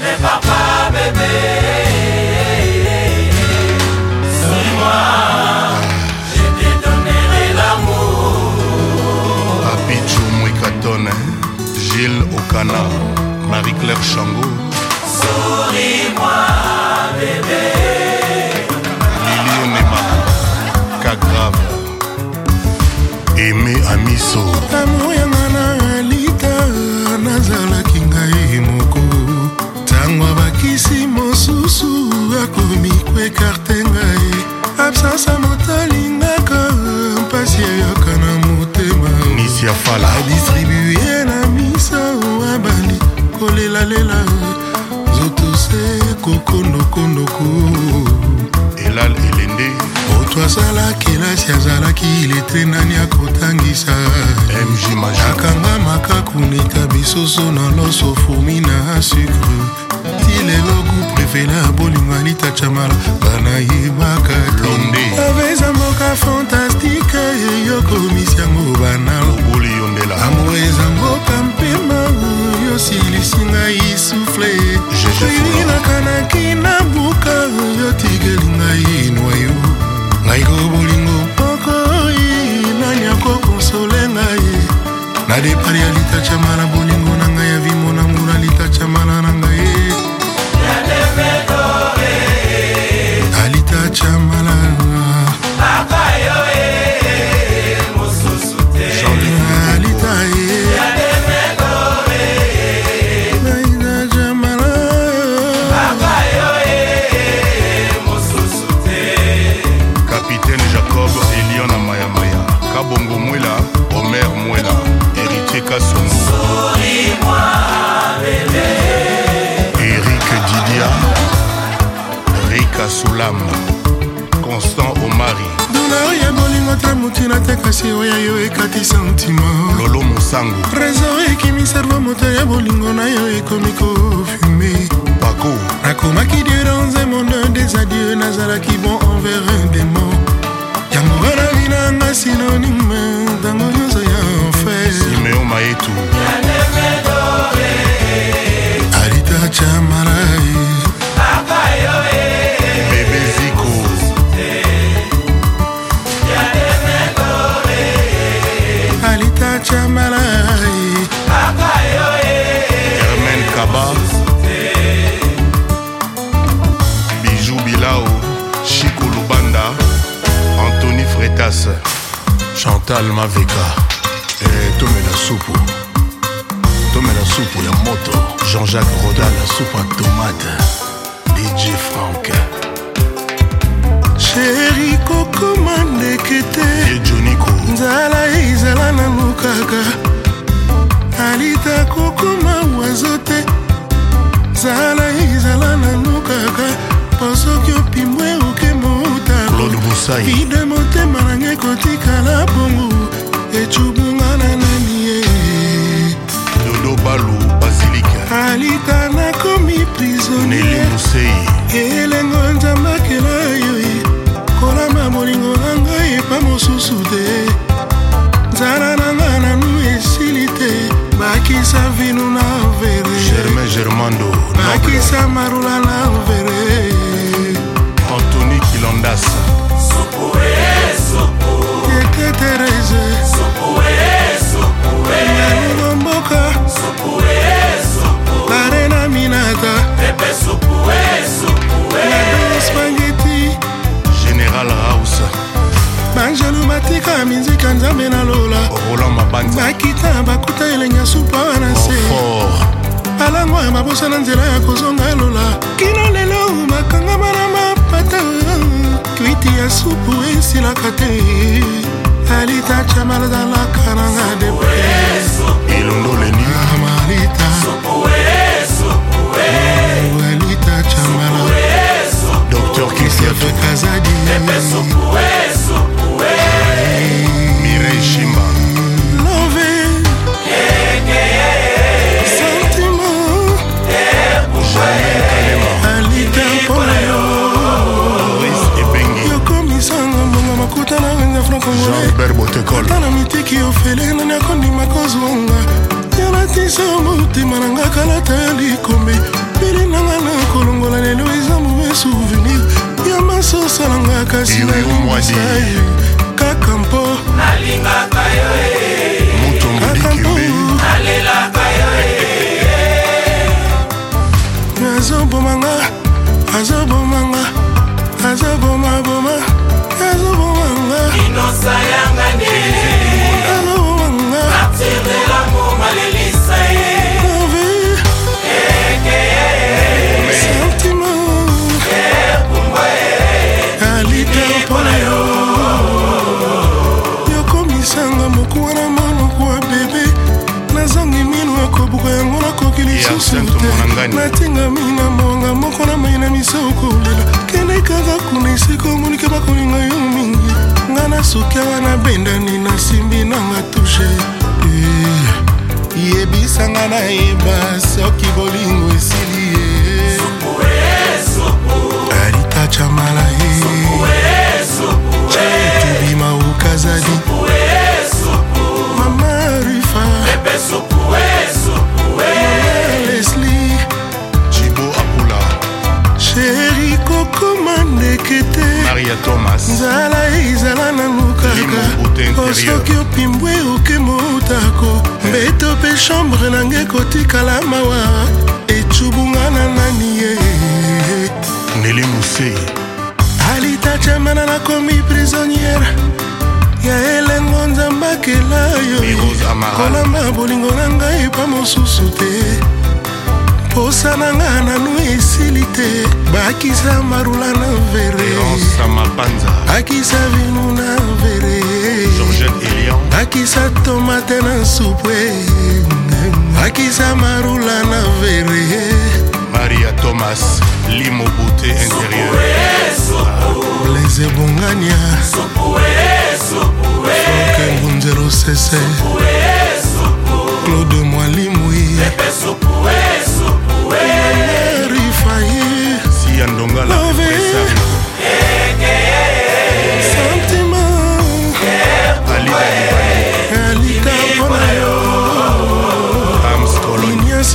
mais papa, bébé. Souris-moi, je te donnerai l'amour. Apicho Mouikatone, Gilles Okana, Marie-Claire Chango. Souris-moi, bébé. Lili Onema, Kagrave, Aimé Amiso. fala adistribue na misa abali kolelalela zotose kokondokondoko elal elende moto asala kelasi azalaki letre nani akotangisa akanga makaku neta bisoso na loso fumi na sucre tileloku prefele abolinga litachamala banayebaka te aveza mboka fantastika eyokomisiango banalo na depari alita cha marabuni fulama constant omari douleur ya bolingo ta mokila te kasi oya yo ekati santima lolo mosango trésor ekimiservo moto ya bolingo na yo ekomi kofume bako nakomaki dieu dans un monde des adieux nazalaki bon envers un démon yango wana vinanga synonyme ntango yo Lopez, Chantal Maveka et Tomela Soupo. Tomela Soupo ya moto, Jean-Jacques Rodin la soupe à tomate, DJ Frank. sheri kokoma ndeke te nzala ye ezala nanu kaka alita kokoma wazo te nzala ye ezala nanu kaka po soki opimwe mosaide motema nanga ekotikala bongo ecubunga na nani ye dodo balu bazilika alita nakomi prisoniermusei elengo nzambakela yo kolama bolingo na ngai epa mosusu te nzala na ngai nanu esili te bakisa vino na vere germain germando bakisa marula na makuta elengi asupa na se alango ya mabosa na nzela ya kozonga lola kino lelo makangama na mapata kwiti ya supu esilaka te alitachamalazalaka nanga depres liboso ya motema na nga kalata ya likombe pele nanga na kolongola lelo eza mauvais souvenir ya masosa na nga kasi nayebisa ye kaka mpo nalingaka yo e. kaka mpo nakobuka yango nakoki lisusu te natingami na mwanga moko na mai na miso kolela kende kaka kuna esika omonike bakolinga yo mingi nga na suki awa nabendani nasimbi nanga tushe eh, yebisanga nayeba soki bolingo esili nzala ezala nanu kaka osoki oh, opimbwe oke motako mbeto mpe chambre nange kotikala mawa ecubunga na nani ye nele musei alitacemana nakomi prisonniere ya elengo nzambakela yo kolamba bolingo na ngai epa mosusu te posa na nga nanu esili te bakisa marula na vere akisa vinu na vere akisa tomate na supwe akisa marula na vere maria thomas limobute intérieur les ebongania sokengunzero sese Sopué, sopué.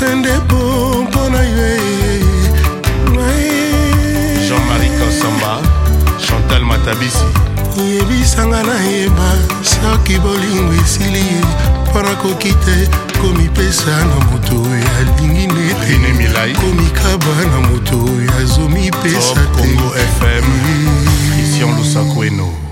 sende po mpo na yo eh. jean-marie kansamba chantal matabisi yebisanga nayeba soki bolingo esili ye mpo nakoki te komipesa na moto oyo alingi nete milai komikaba na moto oyo azomipesa te congo fm christian lusakweno